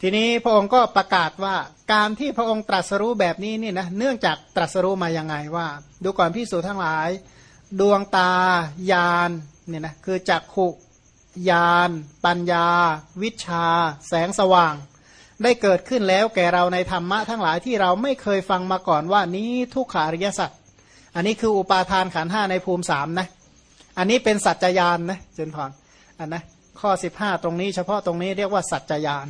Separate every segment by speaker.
Speaker 1: ทีนี้พระองค์ก็ประกาศว่าการที่พระองค์ตรัสรู้แบบนี้นี่นะเนื่องจากตรัสรู้มายังไงว่า ดูก่อนพิสูจทั้งหลาย ดวงตายานเนี่ยนะคือจักขุยานปัญญา วิชา แสงสว่าง ได้เกิดขึ้นแล้วแก่เราในธรรมะทั้งหลายที่เราไม่เคยฟังมาก่อนว่านี้ทุกขาริยสัจอันนี้คืออุปาทานขันห้าในภูมิสามนะอันนี้เป็นสัจจยานนะเจนพรอันนะข้อ 15 ตรงนี้เฉพาะตรงนี้เรียกว่าสัจจยาน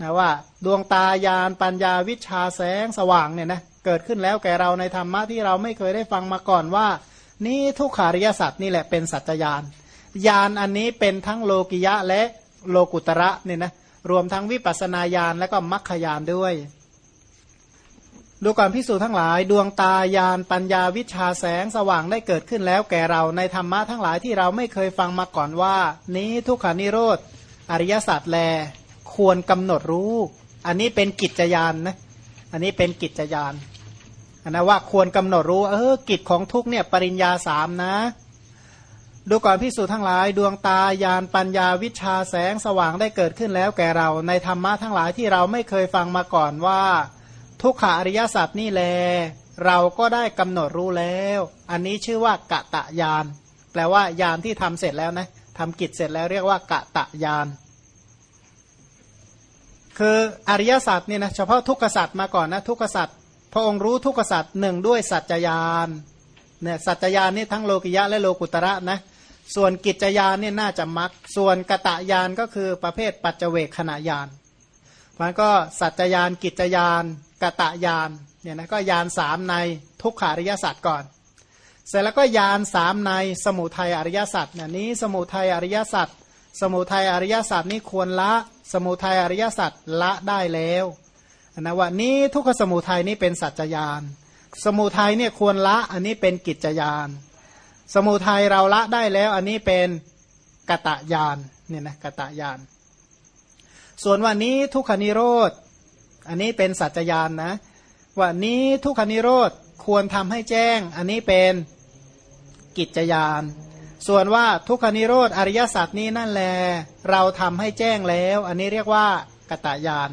Speaker 1: นะว่าดวงตายานปัญญาวิชาแสงสว่างเนี่ยนะเกิดขึ้นแล้วแก่เราในธรรมะที่เราไม่เคยได้ฟังมาก่อนว่า นี่ทุกขาริยสัจนี่แหละเป็นสัจจยานยานอันนี้เป็นทั้งโลกิยะและโลกุตระเนี่ยนะรวมทั้งวิปัสนาญาณและก็มัคคยานด้วย ดูก่อนพิสูจน์ทั้งหลาย ดวงตายานปัญญาวิชาแสงสว่างได้เกิดขึ้นแล้วแก่เราในธรรมะทั้งหลายที่เราไม่เคยฟังมาก่อนว่า นี้ทุกขานิโรธอริยสัจแล ควรกำหนดรู้ อันนี้เป็นกิจยานนะ อันนี้เป็นกิจยานอันนะว่าควรกำหนดรู้ เออ กิจของทุกเนี่ยปริญญาสามนะ ดูก่อนพิสูจน์ทั้งหลาย ดวงตายานปัญญาวิชาแสงสว่างได้เกิดขึ้นแล้วแก่เรา ในธรรมะทั้งหลายที่เราไม่เคยฟังมาก่อนว่า ทุกขาอริยสัจนี่แล เราก็ได้กำหนดรู้แล้ว อันนี้ชื่อว่ากะตะยาน แปลว่ายานที่ทำเสร็จแล้วนะทำกิจเสร็จแล้วเรียกว่ากะตะยาน คืออริยสัจเนี่ยนะเฉพาะทุกขสัจมาก่อนนะทุกขสัจพระองค์รู้ทุกขสัจหนึ่งด้วยสัจจยานเนี่ยสัจจยานนี่ทั้งโลกิยะและโลกุตระนะส่วนกิจยานเนี่ยน่าจะมักส่วนกะตะยานก็คือประเภทปัจเจเวกขณะยานมันก็สัจจยานกิจยานกะตะยานเนี่ยนะก็ยานสามในทุกขาริยสัจก่อน เสร็จแล้วก็ยานสามในสมุทัยอริยสัจเนี่ยนี้สมุทัยอริยสัจ สมุทัยอริยสัจนี้ควรละ สมุทัยอริยสัจละได้แล้วนะว่านี้ทุกขสมุทัยนี้เป็นสัจจยาน สมุทัยเนี่ยควรละอันนี้เป็นกิจยาน สมุทัยเราละได้แล้ว อันนี้เป็นกตะยานเนี่ยนะกตะยาน ส่วนวันนี้ทุกขนิโรธ อันนี้เป็นสัจจยานนะ ว่านี้ทุกขนิโรธควรทำให้แจ้ง อันนี้เป็นกิจยาน ส่วนว่าทุกขนิโรธอริยสัจนี้นั่นแล เราทำให้แจ้งแล้ว อันนี้เรียกว่ากตายาน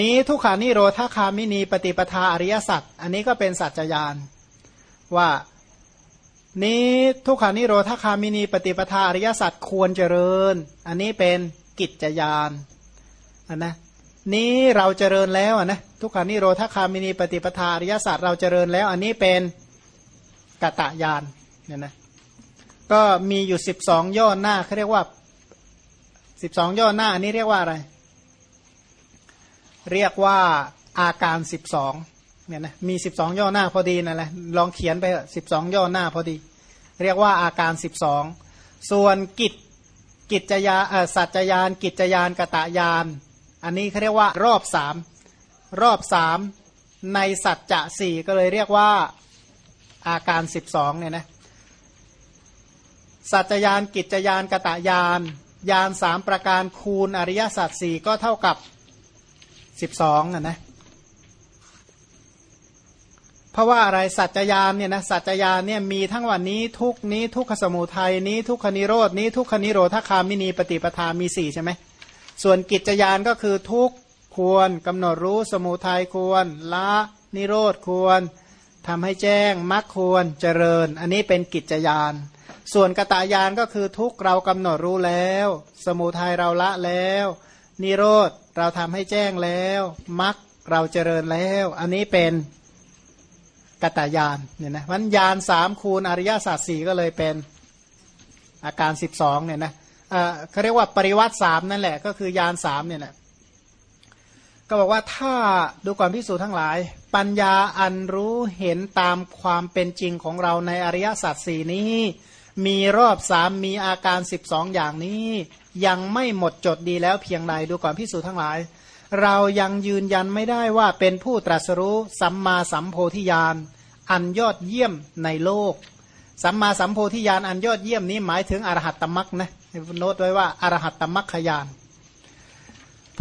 Speaker 1: นี้ทุกขานิโรธาคามินีปฏิปทาอริยสัจอันนี้ก็เป็นสัจจยาน ว่านี้ทุกขานิโรธาคามินีปฏิปทาอริยสัจควรเจริญ อันนี้เป็นกิจยานอันนะนี้เราเจริญแล้วนะทุกขานิโรธาคามินีปฏิปทาอริยสัจเราเจริญแล้ว อันนี้เป็นกตายานเนี่ยนะ ก็มีอยู่สิบสองย่อหน้าเขาเรียกว่าสิบสองย่อหน้าอันนี้เรียกว่าอะไร เรียกว่าอาการสิบสองเนี่ยนะมีสิบสองย่อหน้าพอดีนั่นแหละลองเขียนไปสิบสองย่อหน้าพอดี เรียกว่าอาการสิบสองส่วนกิจกิจยาสัจจยาน กิจยานกตายาน อันนี้เขาเรียกว่ารอบสามรอบสามในสัจจะสี่ก็เลยเรียกว่าอาการสิบสองเนี่ยนะ สัจยานกิจยานกตะยานยานสามประการคูณอริยสัจสี่ก็เท่ากับสิบสองนะนะเพราะว่าอะไรสัจยานเนี่ยนะสัจยานเนี่ยมีทั้งวันนี้ทุกนี้ทุกขสมุทัยนี้ทุกขนิโรดนี้ทุกขนิโรธคามินีปฏิปทามีสี่ใช่ไหมส่วนกิจยานก็คือทุกควรกำหนดรู้สมุทัยควรละนิโรธควร ทำให้แจ้งมรรคควรเจริญ อันนี้เป็นกิจยาน ส่วนกตายานก็คือทุกเรากำหนดรู้แล้ว สมุทัยเราละแล้ว นิโรธเราทำให้แจ้งแล้วมรรคเราเจริญแล้ว อันนี้เป็นกตายานเนี่ยนะวันยานสามคูณอริยสัจสี่ก็เลยเป็นอาการสิบสองเนี่ยนะเขาเรียกว่าปริวัติสามนั่นแหละก็คือยานสามเนี่ยนะก็บอกว่าถ้าดูก่อนพิสูจน์ทั้งหลาย ปัญญาอันรู้เห็นตามความเป็นจริงของเราในอริยสัจสี่นี้ มีรอบสามมีอาการสิบสองอย่างนี้ ยังไม่หมดจดดีแล้วเพียงใดดูก่อนพิสูจน์ทั้งหลาย เรายังยืนยันไม่ได้ว่าเป็นผู้ตรัสรู้สัมมาสัมโพธิญาณอันยอดเยี่ยมในโลก สัมมาสัมโพธิญาณอันยอดเยี่ยมนี้หมายถึงอรหัตตมักนะโน้ตไว้ว่าอรหัตตมักขยาน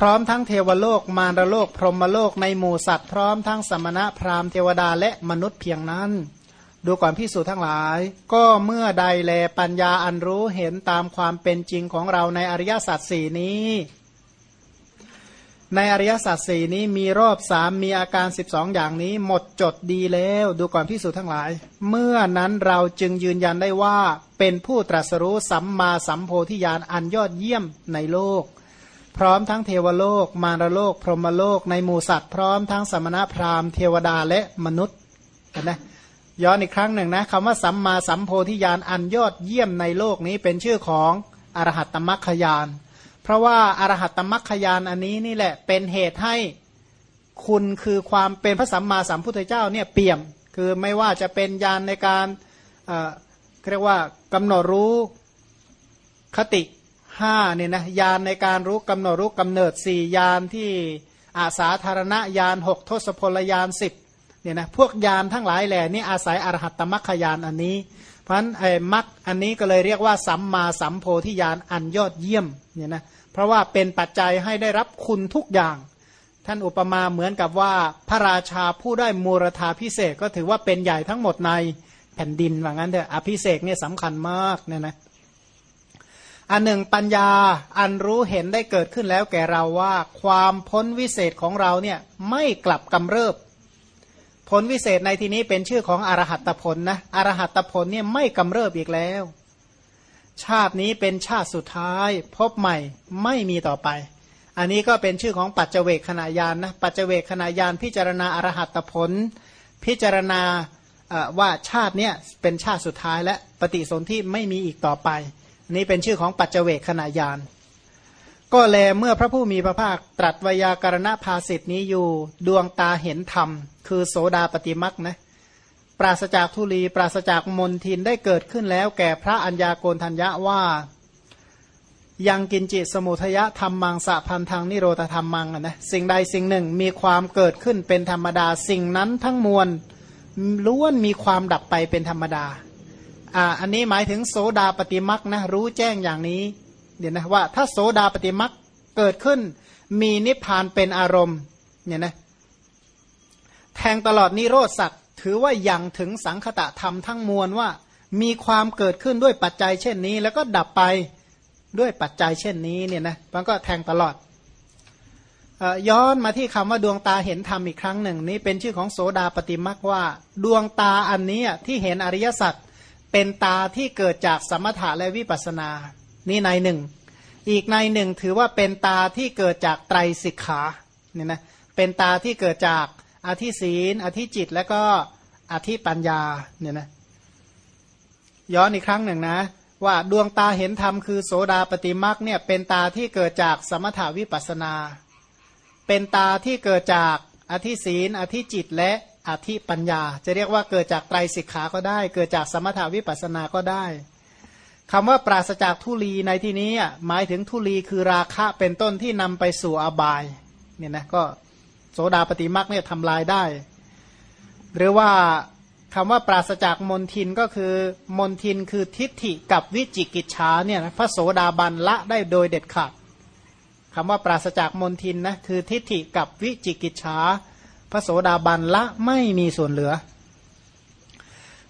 Speaker 1: พร้อมทั้งเทวโลกมารโลก พรหมโลกในหมู่สัตว์พร้อมทั้งสมณะพราหมณ์เทวดาและมนุษย์เพียงนั้น ดูก่อนพิสูจน์ทั้งหลาย ก็เมื่อใดแลปัญญาอันรู้เห็นตามความเป็นจริงของเราในอริยสัจสี่นี้ ในอริยสัจสี่นี้มีรอบสามมีอาการ12อย่างนี้หมดจดดีแล้ว ดูก่อนพิสูจน์ทั้งหลาย เมื่อนั้นเราจึงยืนยันได้ว่าเป็นผู้ตรัสรู้สัมมาสัมโพธิญาณอันยอดเยี่ยมในโลก พร้อมทั้งเทวโลก มารโลก พรหมโลก ในหมู่สัตว์พร้อมทั้งสมณพราหมณ์เทวดาและมนุษย์กันนะย้อนอีกครั้งหนึ่งนะคำว่าสัมมาสัมโพธิญาณอันยอดเยี่ยมในโลกนี้เป็นชื่อของอรหัตตมัคคยาน เพราะว่าอารหัตตมัคคยานอันนี้นี่แหละเป็นเหตุให้คุณคือความเป็นพระสัมมาสัมพุทธเจ้าเนี่ยเปี่ยม คือไม่ว่าจะเป็นยานในการเรียกว่ากำหนดรู้คติ ห้าเนี่ยนะยานในการรู้กำหนดรู้กำเนิดสี่ยานที่อาสาธารณยานหกทศพลยานสิบเนี่ยนะพวกยานทั้งหลายแหล่นี่อาศัยอรหัตตมัคคยานอันนี้ เพราะฉะนั้นไอ้มัคอันนี้ก็เลยเรียกว่าสัมมาสัมโพธิญาณอันยอดเยี่ยมเนี่ยนะเพราะว่าเป็นปัจจัยให้ได้รับคุณทุกอย่าง ท่านอุปมาเหมือนกับว่าพระราชาผู้ได้มูรธาพิเศษก็ถือว่าเป็นใหญ่ทั้งหมดในแผ่นดินว่างั้นเถอะอภิเศกเนี่ยสำคัญมากเนี่ยนะ อันหนึ่งปัญญาอันรู้เห็นได้เกิดขึ้นแล้วแก่เราว่าความพ้นวิเศษของเราเนี่ยไม่กลับกำเริบผลวิเศษในที่นี้เป็นชื่อของอรหัตผลนะอรหัตผลเนี่ยไม่กำเริบอีกแล้ว ชาตินี้เป็นชาติสุดท้ายพบใหม่ไม่มีต่อไป อันนี้ก็เป็นชื่อของปัจเจเวกขณะยานนะปัจเจเวกขณะยานพิจารณาอรหัตผล พิจารณาว่าชาติเนี้ยเป็นชาติสุดท้ายและปฏิสนธิไม่มีอีกต่อไป นี่เป็นชื่อของปัจเจเวกขณะยาน ก็แลเมื่อพระผู้มีพระภาคตรัสวยากรณภาสิทธินี้อยู่ดวงตาเห็นธรรม คือโสดาปฏิมักนะปราศจากทุลีปราศจากมนทินได้เกิดขึ้นแล้ว แก่พระัญญาโกณทัญญะว่า ยังกินจิตสมุทยะธรรมมังสะพันทางนิโรธธรรมมังนะสิ่งใดสิ่งหนึ่งมีความเกิดขึ้นเป็นธรรมดา สิ่งนั้นทั้งมวลล้วนมีความดับไปเป็นธรรมดา อ่าอันนี้หมายถึงโสดาปฏิมักนะรู้แจ้งอย่างนี้เดี๋ยวนะว่า ถ้าโสดาปฏิมักเกิดขึ้น มีนิพพานเป็นอารมณ์เนี่ยนะแทงตลอดนิโรธสัตว์ถือว่าอยังถึงสังคตะธรรมทั้งมวลว่า มีความเกิดขึ้นด้วยปัจจัยเช่นนี้ แล้วก็ดับไปด้วยปัจจัยเช่นนี้เนี่ยนะมันก็แทงตลอดย้อนมาที่คำว่าดวงตาเห็นธรรมอีกครั้งหนึ่ง นี้เป็นชื่อของโสดาปฏิมักว่า ดวงตาอันนี้ที่เห็นอริยสัจ เป็นตาที่เกิดจากสมถะและวิปัสนา นี่ในหนึ่ง อีกในหนึ่งถือว่าเป็นตาที่เกิดจากไตรสิกขาเนี่ยนะเป็นตาที่เกิดจากอธิศีลอธิจิตและก็อธิปัญญาเนี่ยนะย้อนอีกครั้งหนึ่งนะ ว่าดวงตาเห็นธรรมคือโสดาปฏิมักเนี่ยเป็นตาที่เกิดจากสมถาวิปัสนา เป็นตาที่เกิดจากอธิศีลอธิจิตและ อธิปัญญา จะเรียกว่าเกิดจากไตรสิกขาก็ได้ เกิดจากสมถาวิปัสสนาก็ได้คำว่าปราศจากทุลีในที่นี้หมายถึงทุลีคือราคะเป็นต้นที่นำไปสู่อบายเนี่ยนะก็โสดาปฏิมักเนี่ยทำลายได้ หรือว่าคำว่าปราศจากมนทินก็คือมนทินคือทิฏฐิกับวิจิกิจฉาเนี่ยพระโสดาบันละได้โดยเด็ดขาดคำว่าปราศจากมนทินนะคือทิฏฐิกับวิจิกิจฉา พระโสดาบันละไม่มีส่วนเหลือ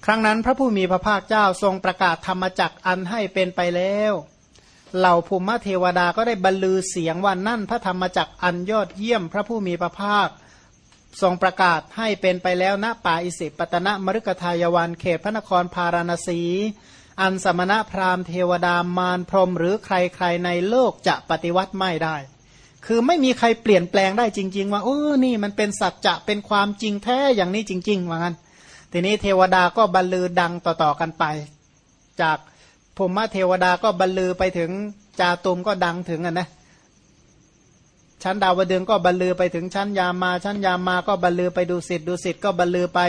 Speaker 1: ครั้งนั้นพระผู้มีพระภาคเจ้าทรงประกาศธรรมจักอันให้เป็นไปแล้ว เหล่าภูมิเทวดาก็ได้บรรลือเสียงว่านั่นพระธรรมจักอันยอดเยี่ยมพระผู้มีพระภาค ทรงประกาศให้เป็นไปแล้วณป่าอิสิปตนะมฤกทายวันเขตพระนครพาราณสี อันสมณะพราหมณ์เทวดามารพรมหรือใครๆในโลกจะปฏิวัติไม่ได้ คือไม่มีใครเปลี่ยนแปลงได้จริง ๆ ว่าโอ้นี่มันเป็นสัจจะเป็นความจริงแท้อย่างนี้จริงๆว่างั้น ทีนี้เทวดาก็บรรลือดังต่อๆกันไป จากภูมิเทวดาก็บรรลือไปถึงจาตุมก็ดังถึงอะนะชั้นดาวดึงก็บรรลือไปถึงชั้นยามา ชั้นยามาก็บรรลือไปดูสิทธ์ดูสิทธ์ก็บรรลือไป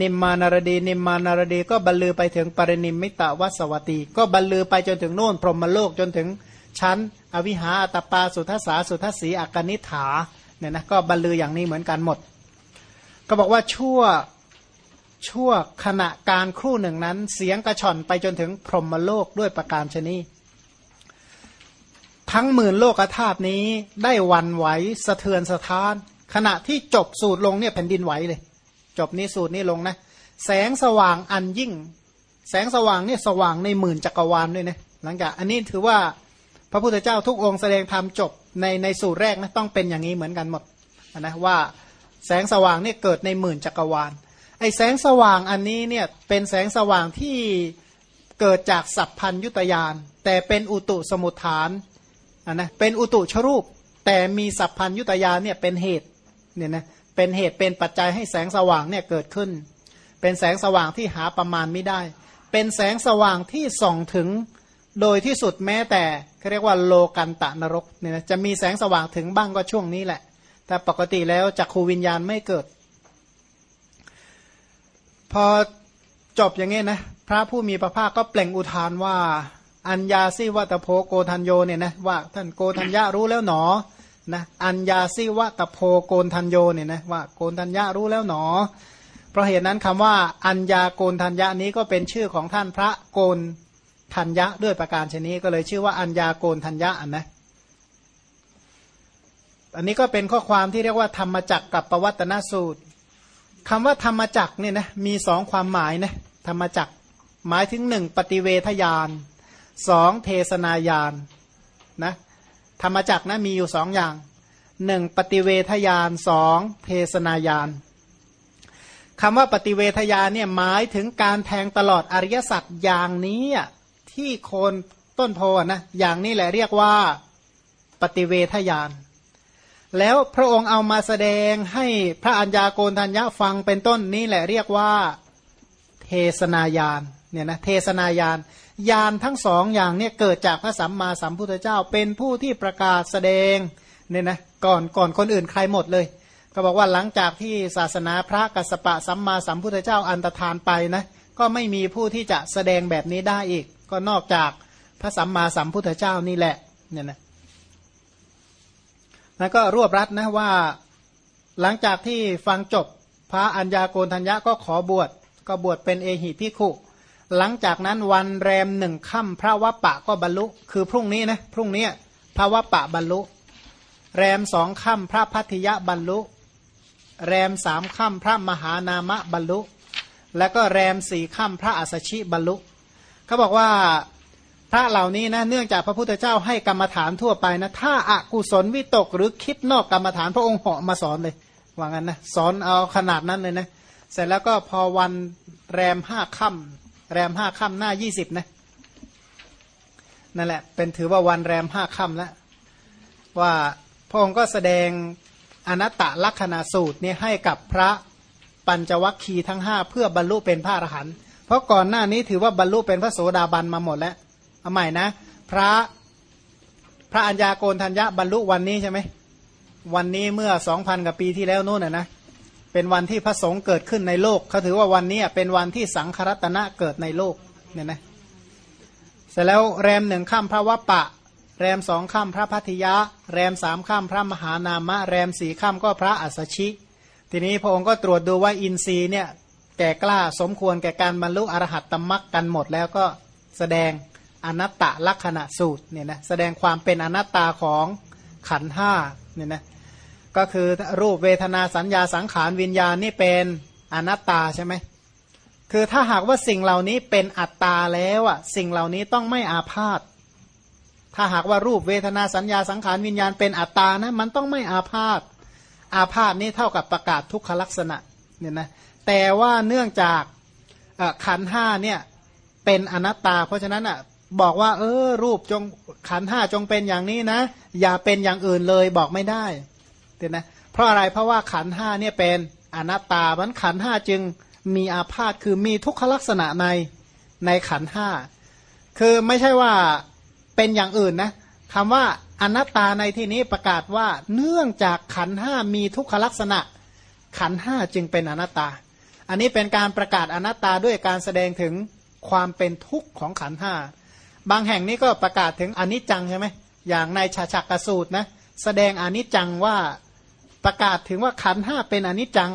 Speaker 1: นิมมานารดี นิมมานารดี ก็บรรลือไปถึงปรินิมมิตะวัสวัตีก็บรรลือไปจนถึงโน่นพรหมโลกจนถึง ชั้น อวิหาอัตปาสุทัสสาสุทัสสีอักนิฐาเนี่ยนะก็บรรลืออย่างนี้เหมือนกันหมด ก็บอกว่าชั่วชั่วขณะการครู่หนึ่งนั้น เสียงกระชอนไปจนถึงพรหมโลกด้วยประการชนีทั้งหมื่นโลกธาตุนี้ได้วันไหวสะเทือนสะท้าน ขณะที่จบสูตรลงเนี่ยแผ่นดินไหวเลย จบนี้สูตรนี้ลงนะ แสงสว่างอันยิ่ง แสงสว่างเนี่ยสว่างในหมื่นจักรวาลด้วยนะหลังจากอันนี้ถือว่า พระพุทธเจ้าทุกองค์แสดงธรรมจบในในสูตรแรกนะต้องเป็นอย่างนี้เหมือนกันหมดนะว่าแสงสว่างเนี่ยเกิดในหมื่นจักรวาลไอแสงสว่างอันนี้เนี่ยเป็นแสงสว่างที่เกิดจากสัพพัญยุตยาน แต่เป็นอุตุสมุทฐานนนะเป็นอุตุชรูป แต่มีสัพพัญยุตยานเนี่ยเป็นเหตุเนี่ยนะเป็นเหตุเป็นปัจจัยให้แสงสว่างเนี่ยเกิดขึ้น เป็นแสงสว่างที่หาประมาณไม่ได้ เป็นแสงสว่างที่ส่องถึง โดยที่สุดแม้แต่เขาเรียกว่าโลกันตะนรกเนี่ยนะจะมีแสงสว่างถึงบ้างก็ช่วงนี้แหละ แต่ปกติแล้วจักขูวิญญาณไม่เกิด พอจบอย่างนี้นะพระผู้มีพระภาคก็เปล่งอุทานว่า อัญญาสิวัตโพโกทันโยเนี่ยนะว่าท่านโกทัญญารู้แล้วหนอนะอัญญาสิวัตโพโกนทันโยเนี่ยนะว่าโกนทัญญารู้แล้วหนอ เพราะเหตุนั้นคำว่า อัญญาโกนทัญญานี้ก็เป็นชื่อของท่านพระโกน ทัญญะด้วยประการชนี้ก็เลยชื่อว่าอัญญาโกนทัญญะอันนะอันนี้ก็เป็นข้อความที่เรียกว่าธรรมจักกับปวัตนสูตรคำว่าธรรมจักเนี่ยนะมีสองความหมายนะธรรมจักหมายถึงหนึ่งปฏิเวทยานสองเทศนายานนะธรรมจักนะมีอยู่สองอย่างหนึ่งปฏิเวทยานสองเทศนายานคำว่าปฏิเวทยานเนี่ยหมายถึงการแทงตลอดอริยสัจอย่างนี้ ที่โคนต้นโพนะอย่างนี้แหละเรียกว่าปฏิเวทยาน แล้วพระองค์เอามาแสดงให้พระัญญาโกนทัญญาฟังเป็นต้นนี่แหละเรียกว่าเทศนายานเนี่ยนะเทศนายานยานทั้งสองอย่างเนี่ยเกิดจากพระสัมมาสัมพุทธเจ้า เป็นผู้ที่ประกาศแสดงเนี่ยนะก่อนก่อนคนอื่นใครหมดเลย ก็บอกว่าหลังจากที่ศาสนาพระกัสสปะสัมมาสัมพุทธเจ้าอันตรธานไปนะก็ไม่มีผู้ที่จะแสดงแบบนี้ได้อีก ก็นอกจากพระสัมมาสัมพุทธเจ้านี่แหละเนี่ยนะแล้วก็รวบรัดนะว่าหลังจากที่ฟังจบพระัญญาโกณทัญญะก็ขอบวชก็บวชเป็นเอหิพิขุหลังจากนั้นวันแรมหนึ่งค่ำพระวัปปะก็บรรลุ คือพรุ่งนี้นะพรุ่งนี้พระวัปปะบรรลุ แรมสองค่ำพระพัทยะบรรลุ แรมสามค่ำพระมหานามะบรรลุ แล้วก็แรมสี่ค่ำพระอัสชิบรรลุ เขาบอกว่าพระเหล่านี้นะเนื่องจากพระพุทธเจ้าให้กรรมฐานทั่วไปนะถ้าอากุศลวิตกหรือคิดนอกกรรมฐานพระองค์เหาะมาสอนเลยว่างั้นนะสอนเอาขนาดนั้นเลยนะเสร็จแล้วก็พอวันแรมห้าค่ำแรมห้าค่ำหน้ายี่สิบนะนั่นแหละ เป็นถือว่าวันแรมห้าค่ำแล้วว่าพระองค์ก็แสดงอนัตตลักษณะสูตรนี่ให้กับพระปัญจวัคคีย์ทั้งห้าเพื่อบรรลุเป็นพระอรหันต์ เพราะก่อนหน้านี้ถือว่าบรรลุเป็นพระโสดาบันมาหมดแล้วเอาใหม่นะ พระพระัญญาโกนทัญญะบรรลุวันนี้ใช่ไหมวันนี้เมื่อสองพันกว่าปีที่แล้วนู่นน่ะนะเป็นวันที่พระสงฆ์เกิดขึ้นในโลกเขาถือว่าวันนี้เป็นวันที่สังครัตนะเกิดในโลกเนี่ยนะเสร็จแล้วแรมหนึ่งข้ามพระวปะ แรมสองข้ามพระพัทยะ แรมสามข้ามพระมหานามะ แรมสี่ข้ามก็พระอัสชิ ทีนี้พระองค์ก็ตรวจดูว่าอินทรีย์เนี่ย แก่กล้าสมควรแก่การบรรลุอรหัตตมรักกันหมดแล้วก็แสดงอนัตตลักษณะสูตรเนี่ยนะแสดงความเป็นอนัตตาของขันห้าเนี่ยนะก็คือรูปเวทนาสัญญาสังขารวิญญาณนี่เป็นอนัตตาใช่ไหมคือถ้าหากว่าสิ่งเหล่านี้เป็นอัตตาแล้วอะสิ่งเหล่านี้ต้องไม่อาพาธถ้าหากว่ารูปเวทนาสัญญาสังขารวิญญาณเป็นอัตตานะมันต้องไม่อาพาธอาพาธนี่เท่ากับประกาศทุกขลักษณะเนี่ยนะ แต่ว่าเนื่องจากขันห้าเนี่ยเป็นอนัตตา เพราะฉะนั้นอะบอกว่า เออ รูปจงขันห้าจงเป็นอย่างนี้นะ อย่าเป็นอย่างอื่นเลยบอกไม่ได้เห็นไหมเพราะอะไรเพราะว่าขันห้าเนี่ยเป็นอนัตตามันขันห้าจึงมีอาพาธคือมีทุกขลักษณะในในขันห้าคือไม่ใช่ว่าเป็นอย่างอื่นนะคำว่าอนัตตาในที่นี้ประกาศว่าเนื่องจากขันห้ามีทุกขลักษณะ ขันห้าจึงเป็นอนัตตา อันนี้เป็นการประกาศอนัตตาด้วยการแสดงถึงความเป็นทุกข์ของขันห้าบางแห่งนี้ก็ประกาศถึงอนิจจังใช่ไหมอย่างในชาชักกสูตรนะแสดงอนิจจังว่าประกาศถึงว่าขันห้าเป็นอนิจจัง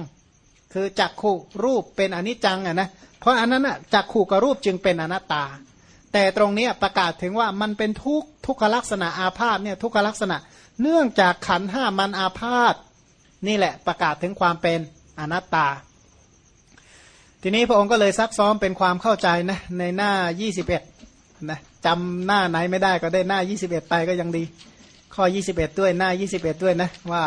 Speaker 1: คือจักขู่รูปเป็นอนิจจังอะนะเพราะอันนั้นอะจักขู่กับรูปจึงเป็นอนัตตา แต่ตรงนี้ประกาศถึงว่ามันเป็นทุกทุกขลักษณะอาพาธเนี่ยทุกขลักษณะ เนื่องจากขันห้ามันอาพาธนี่แหละประกาศถึงความเป็นอนัตตา ทีนี้พระองค์ก็เลยซักซ้อมเป็นความเข้าใจนะในหน้า 21นะจำหน้าไหนไม่ได้ก็ได้หน้า 21 ไปก็ยังดี ข้อ 21 ด้วยหน้า 21 ด้วยนะว่า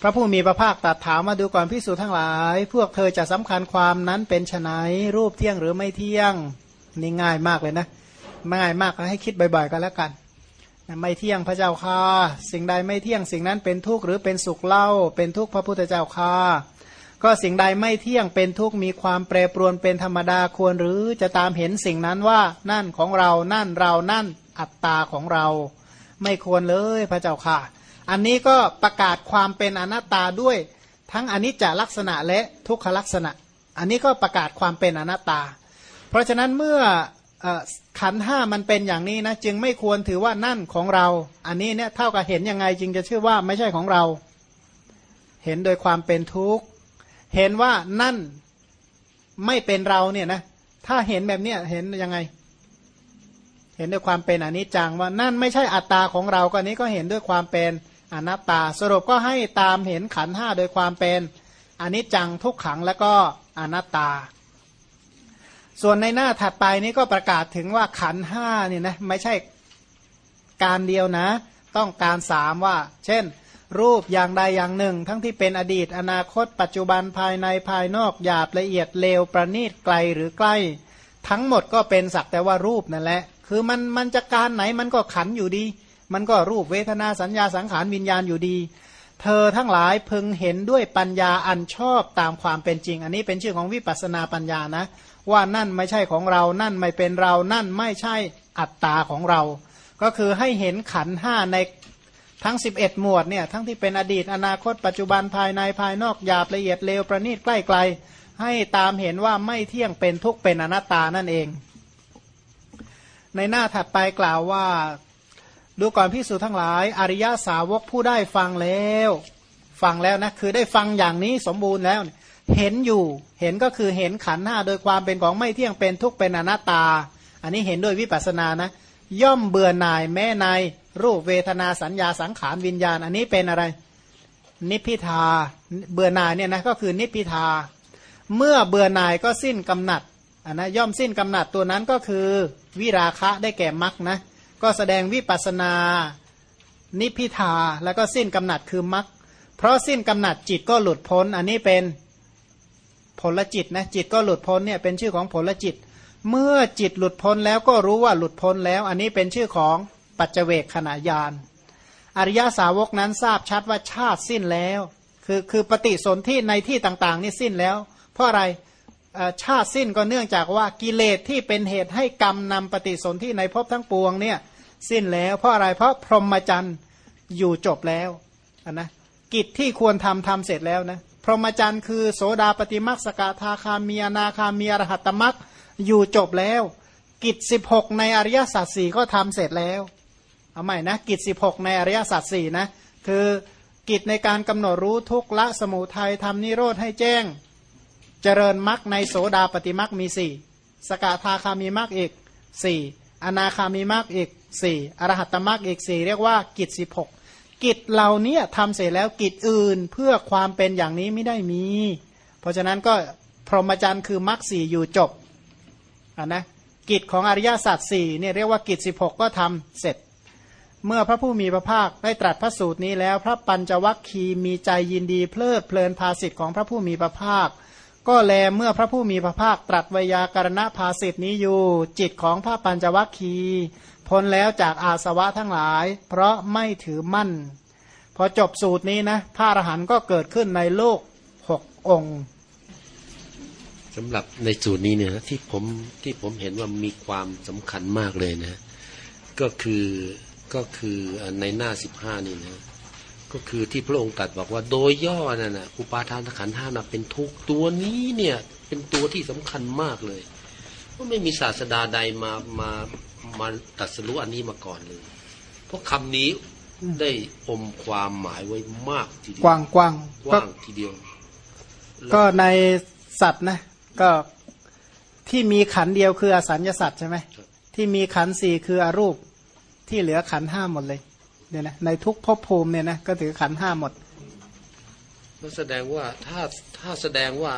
Speaker 1: พระผู้มีพระภาคตรัสถามมาดูก่อนพิสูจทั้งหลาย พวกเธอจะสำคัญความนั้นเป็นไนรูปเที่ยงหรือไม่เที่ยงนี่ง่ายมากเลยนะง่ายมากให้คิดบ่อยๆกันแล้วกันไม่เที่ยงพระเจ้าค่าสิ่งใดไม่เที่ยงสิ่งนั้นเป็นทุกข์หรือเป็นสุขเล่า เป็นทุกข์พระพุทธเจ้าค่า ก็สิ่งใดไม่เที่ยงเป็นทุกข์มีความแปรปรวนเป็นธรรมดาควรหรือจะตามเห็นสิ่งนั้นว่านั่นของเรานั่นเรานั่นอัตตาของเรา ไม่ควรเลยพระเจ้าค่ะ อันนี้ก็ประกาศความเป็นอนัตตาด้วย ทั้งอนิจจลักษณะและทุกขลักษณะ อันนี้ก็ประกาศความเป็นอนัตตา เพราะฉะนั้นเมื่อขันห้ามันเป็นอย่างนี้นะจึงไม่ควรถือว่านั่นของเรา อันนี้เนี่ยเท่ากับเห็นยังไงจึงจะชื่อว่าไม่ใช่ของเรา เห็นโดยความเป็นทุกข์ เห็นว่านั่นไม่เป็นเราเนี่ยนะ ถ้าเห็นแบบเนี้ยเห็นยังไง เห็นด้วยความเป็นอนิจจังว่านั่นไม่ใช่อัตตาของเราก็นี้ก็เห็นด้วยความเป็นอนัตตา สรุปก็ให้ตามเห็นขันห้าโดยความเป็นอนิจจังทุกขังแล้วก็อนัตตา ส่วนในหน้าถัดไปนี้ก็ประกาศถึงว่าขันห้าเนี่ยนะไม่ใช่การเดียวนะ ต้องการสามว่า เช่น รูปอย่างใดอย่างหนึ่ง ทั้งที่เป็นอดีต อนาคต ปัจจุบันภายในภายนอกหยาบละเอียดเลวประณีตไกลหรือใกล้ ทั้งหมดก็เป็นสักแต่ว่ารูปนั่นแหละ คือมันมันจะการไหนมันก็ขันอยู่ดี มันก็รูปเวทนาสัญญาสังขารวิญญาณอยู่ดี เธอทั้งหลายพึงเห็นด้วยปัญญาอันชอบตามความเป็นจริง อันนี้เป็นชื่อของวิปัสสนาปัญญานะ ว่านั่นไม่ใช่ของเรานั่นไม่เป็นเรานั่นไม่ใช่อัตตาของเรา ก็คือให้เห็นขันห้าใน ทั้ง 11 หมวดเนี่ยทั้งที่เป็นอดีตอนาคต ปัจจุบันภายในภายนอกหยาบละเอียดเลวประณีตใกล้ไกล ให้ตามเห็นว่าไม่เที่ยงเป็นทุกเป็นอนัตตานั่นเอง ในหน้าถัดไปกล่าวว่าดูก่อนพิสูจทั้งหลาย อริยสาวกผู้ได้ฟังแล้ว ฟังแล้วนะคือได้ฟังอย่างนี้สมบูรณ์แล้ว เห็นอยู่เห็นก็คือเห็นขันหน้าโดยความเป็นของไม่เที่ยงเป็นทุกเป็นอนัตตา อันนี้เห็นด้วยวิปัสสนานะ ย่อมเบื่อหน่ายแม้ใน รูปเวทนาสัญญาสังขารวิญญาณ อันนี้เป็นอะไร นิพิทาเบื่อหน่ายเนี่ยนะก็คือนิพิทา เมื่อเบื่อหน่ายก็สิ้นกำหนัดอันนะย่อมสิ้นกำหนัดตัวนั้นก็คือวิราคะได้แก่มรรคนะก็แสดงวิปัสนานิพิทาแล้วก็สิ้นกำหนัดคือมรรคเพราะสิ้นกำหนัดจิตก็หลุดพ้น อันนี้เป็นผลจิตนะจิตก็หลุดพ้นเนี่ยเป็นชื่อของผลจิต เมื่อจิตหลุดพ้นแล้วก็รู้ว่าหลุดพ้นแล้ว อันนี้เป็นชื่อของ ปัจเจเวกขณะยานอริยาสาวกนั้นทราบชัดว่าชาติสิ้นแล้ว คือคือปฏิสนธิในที่ต่างๆ นี่สิ้นแล้ว เพราะอะไรชาติสิ้นก็เนื่องจากว่ากิเลสที่เป็นเหตุให้กรรมนำปฏิสนธิในภพทั้งปวงเนี่ยสิ้นแล้วเพราะอะไรเพราะพรหมจรรย์อยู่จบแล้วนะกิจที่ควรทำทำเสร็จแล้วนะพรหมจรรย์คือโสดาปฏิมักสกทาคามีนาคามีอรหัตมักอยู่จบแล้ว กิจสิบหกในอริยสัจสี่ก็ทำเสร็จแล้ว เอาใหม่นะกิจสิบหกในอริยสัจสี่นะคือกิจในการกำหนดรู้ทุกละสมุทัยทำนิโรธให้แจ้ง เจริญมรรคในโสดาปฏิมรรคมีสี่สกทาคามีมรรคอีกสี่อนาคามีมรรคอีกสี่อรหัตตมรรคอีกสี่เรียกว่ากิจสิบหกกิจเหล่านี้ทำเสร็จแล้วกิจอื่นเพื่อความเป็นอย่างนี้ไม่ได้มี เพราะฉะนั้นก็พรหมจรรย์คือมรรคสี่อยู่จบนนะกิจของอริยสัจสี่เนี่ยเรียกว่ากิจสิบหกก็ทำเสร็จ เมื่อพระผู้มีพระภาคได้ตรัสพระสูตรนี้แล้ว พระปัญจวัคคีมีใจยินดีเพลิดเพลินภาสิทธิ์ของพระผู้มีพระภาค ก็แลเมื่อพระผู้มีพระภาคตรัสวยากรณภาสิทธินี้อยู่จิตของพระปัญจวัคคีพ้นแล้วจากอาสวะทั้งหลาย เพราะไม่ถือมั่น พอจบสูตรนี้นะพระอรหันต์ก็เกิดขึ้นในโลกหกองค์
Speaker 2: สำหรับในสูตรนี้เนี่ยที่ผมที่ผมเห็นว่ามีความสำคัญมากเลยนะ ก็คือ ก็คือในหน้าสิบห้านี่นะก็คือที่พระองค์ตรัสบอกว่าโดยย่อนั่นนะอุปาทานขันห้านะเป็นทุกตัวนี้เนี่ย เป็นตัวที่สำคัญมากเลยเพราะไม่มีศาสดาใดมามามาตัดสรู้อันนี้มาก่อนเลย เพราะคำนี้ได้อมความหมายไว้มากทีเดียว
Speaker 1: กว้างกว้าง
Speaker 2: กว้างทีเดียว
Speaker 1: ก็ในสัตว์นะ ก็ที่มีขันเดียวคืออสัญญาสัตว์ใช่ไหมที่มีขันสี่คืออรูป ที่เหลือขันห้าหมดเลยเนี่ยนะในทุกภพภูมิเนี่ยนะก็ถือขันห้าหมด
Speaker 2: ก็แสดงว่าถ้าถ้าแสดงว่า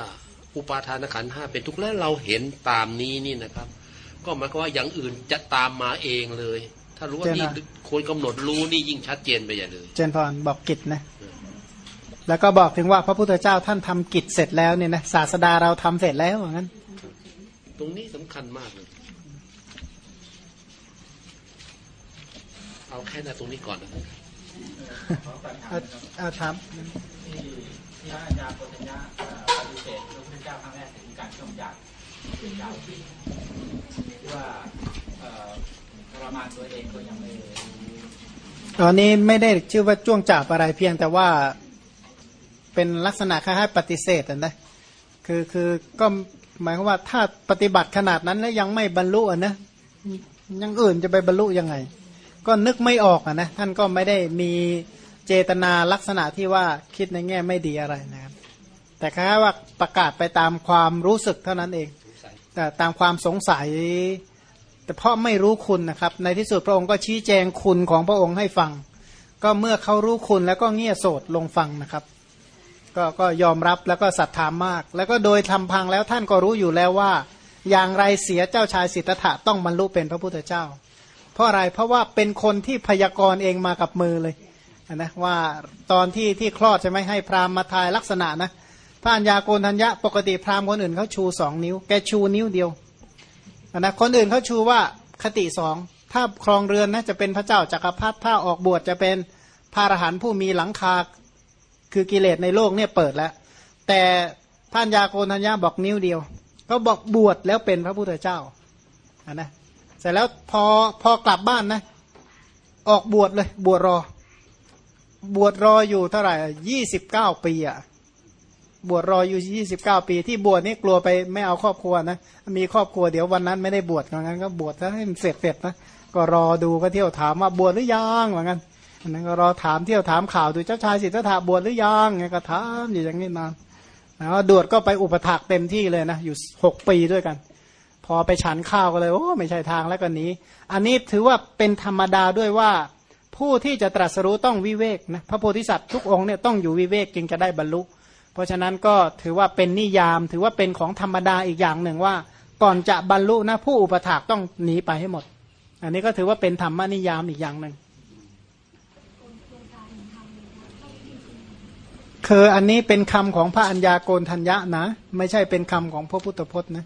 Speaker 2: อุปาทานขันห้าเป็นทุกข์แล้วเราเห็นตามนี้นี่นะครับ ก็หมายความว่าอย่างอื่นจะตามมาเองเลยถถ้ารู้ว่านี่ควรกำหนดรู้นี่ยิ่งชัดเจนไปใหญ่เลย
Speaker 1: เจนพรบอกกิจนะแล้วก็บอกถึงว่าพระพุทธเจ้าท่านทำกิจเสร็จแล้วเนี่ยนะศาสดาเราทำเสร็จแล้วอย่างนั้น
Speaker 2: ตรงนี้สำคัญมากเลย เอาแค่ในตรงนี้ก่อนนะครับ
Speaker 1: เอาเอาถาม
Speaker 3: ที่ที่พระอาจารย์โพธิยะเอ่อปฏิเสธพระพุทธเจ้าครั้งแรกถึงการช่วงจากเป็นยาวที่ว่าเอ่อทรมานตัวเองก็ยังไม่รู้
Speaker 1: ตอนนี้ไม่ได้ชื่อว่าจ้วงจับอะไรเพียงแต่ว่าเป็นลักษณะคล้ายๆปฏิเสธอะนะคือคือก็หมายความว่าถ้าปฏิบัติขนาดนั้นแล้วยังไม่บรรลุอะนะอยังอื่นจะไปบรรลุยังไง ก็นึกไม่ออกอะนะท่านก็ไม่ได้มีเจตนาลักษณะที่ว่าคิดในแง่ไม่ดีอะไรนะครับแต่แค่ว่าประกาศไปตามความรู้สึกเท่านั้นเอง แต่ตามความสงสัย แต่เพราะไม่รู้คุณนะครับ ในที่สุดพระองค์ก็ชี้แจงคุณของพระองค์ให้ฟัง ก็เมื่อเขารู้คุณแล้วก็เงี่ยโสดลงฟังนะครับก็ก็ยอมรับแล้วก็ศรัทธามาก แล้วก็โดยทำพังแล้วท่านก็รู้อยู่แล้วว่า อย่างไรเสียเจ้าชายสิทธัตถะต้องบรรลุเป็นพระพุทธเจ้า เพราะอะไรเพราะว่าเป็นคนที่พยากรณ์เองมากับมือเลยนะว่าตอนที่ที่คลอดใช่ไหมให้พราหมณ์มาทายลักษณะนะพระัญญาโกณทัญญะปกติพราหมณ์คนอื่นเขาชูสองนิ้ว แกชูนิ้วเดียวนะคนอื่นเขาชูว่าคติสองถ้าครองเรือนนะจะเป็นพระเจ้าจักรพรรดิถ้าออกบวชจะเป็นพระอรหันต์ผู้มีหลังคาคือกิเลสในโลกเนี่ยเปิดแล้ว แต่ท่านยาโกนทัญญาบอกนิ้วเดียว ก็บอกบวชแล้วเป็นพระพุทธเจ้านะ เสร็จแล้วพอพอกลับบ้านนะ ออกบวชเลย บวชรอ บวชรออยู่เท่าไหร่ยี่สิบเก้าปีอะบวชรออยู่ยี่สิบเก้าปี ที่บวชนี่กลัวไปไม่เอาครอบครัวนะ มีครอบครัวเดี๋ยววันนั้นไม่ได้บวชเหมือนกันก็บวชซะให้มันเสร็จเสร็จนะก็รอดูก็เที่ยวถามว่าบวชหรือยังเหมือนกันอันนั้นก็รอถามเที่ยวถามข่าวดูเจ้าชายสิทธัตถะบวชหรือยังไงก็ถามอยู่อย่างนี้นานแล้วดวดก็ไปอุปถักเต็มที่เลยนะอยู่หกปีด้วยกัน พอไปฉันข้าวก็เลยโอ้ไม่ใช่ทางแล้วก็หนี้ อันนี้ถือว่าเป็นธรรมดาด้วยว่าผู้ที่จะตรัสรู้ต้องวิเวกนะพระโพธิสัตว์ทุกองค์เนี่ยต้องอยู่วิเวกจึงจะได้บรรลุ เพราะฉะนั้นก็ถือว่าเป็นนิยาม ถือว่าเป็นของธรรมดาอีกอย่างหนึ่งว่า ก่อนจะบรรลุนะผู้อุปถากต้องหนีไปให้หมด อันนี้ก็ถือว่าเป็นธรรมนิยามอีกอย่างหนึ่งคืออันนี้เป็นคำของพระัญญาโกนทัญญะนะ ไม่ใช่เป็นคำของพระพุทธพจน์นะ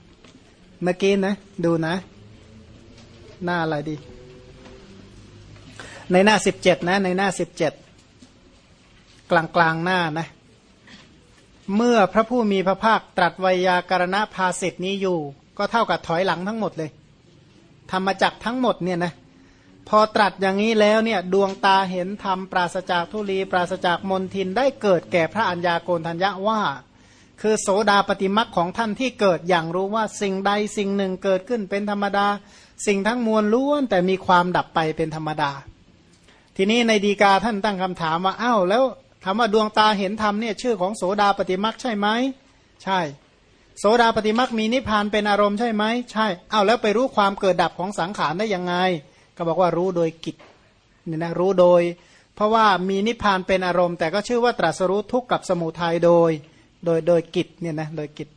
Speaker 1: เมื่อกี้นะ ดูนะ หน้าอะไรดี ในหน้าสิบเจ็ดนะ ในหน้าสิบเจ็ดกลางกลางหน้านะ เมื่อพระผู้มีพระภาคตรัสวยาการณภาสิทธินี้อยู่ ก็เท่ากับถอยหลังทั้งหมดเลยธรรมจักทั้งหมดเนี่ยนะพอตรัสอย่างนี้แล้วเนี่ยดวงตาเห็นธรรมปราศจากทุลี ปราศจากมนทินได้เกิดแก่พระอัญญาโกณทัญญะว่า คือโสดาปฏิมักของท่านที่เกิดอย่างรู้ว่าสิ่งใดสิ่งหนึ่งเกิดขึ้นเป็นธรรมดา สิ่งทั้งมวลล้วน แต่มีความดับไปเป็นธรรมดา ทีนี้ในดีกาท่านตั้งคำถามว่าอ้าวแล้วถามว่าดวงตาเห็นธรรมเนี่ยชื่อของโสดาปฏิมักใช่ไหมใช่ โสดาปฏิมักมีนิพพานเป็นอารมณ์ใช่ไหมใช่อ้าวแล้วไปรู้ความเกิดดับของสังขารได้ยังไง ก็บอกว่ารู้โดยกิจเนี่ยนะรู้โดย เพราะว่ามีนิพพานเป็นอารมณ์ แต่ก็ชื่อว่าตรัสรู้ทุกข์กับสมุทัยโดย โดยโดยกิจเนี่ยนะโดยกิจ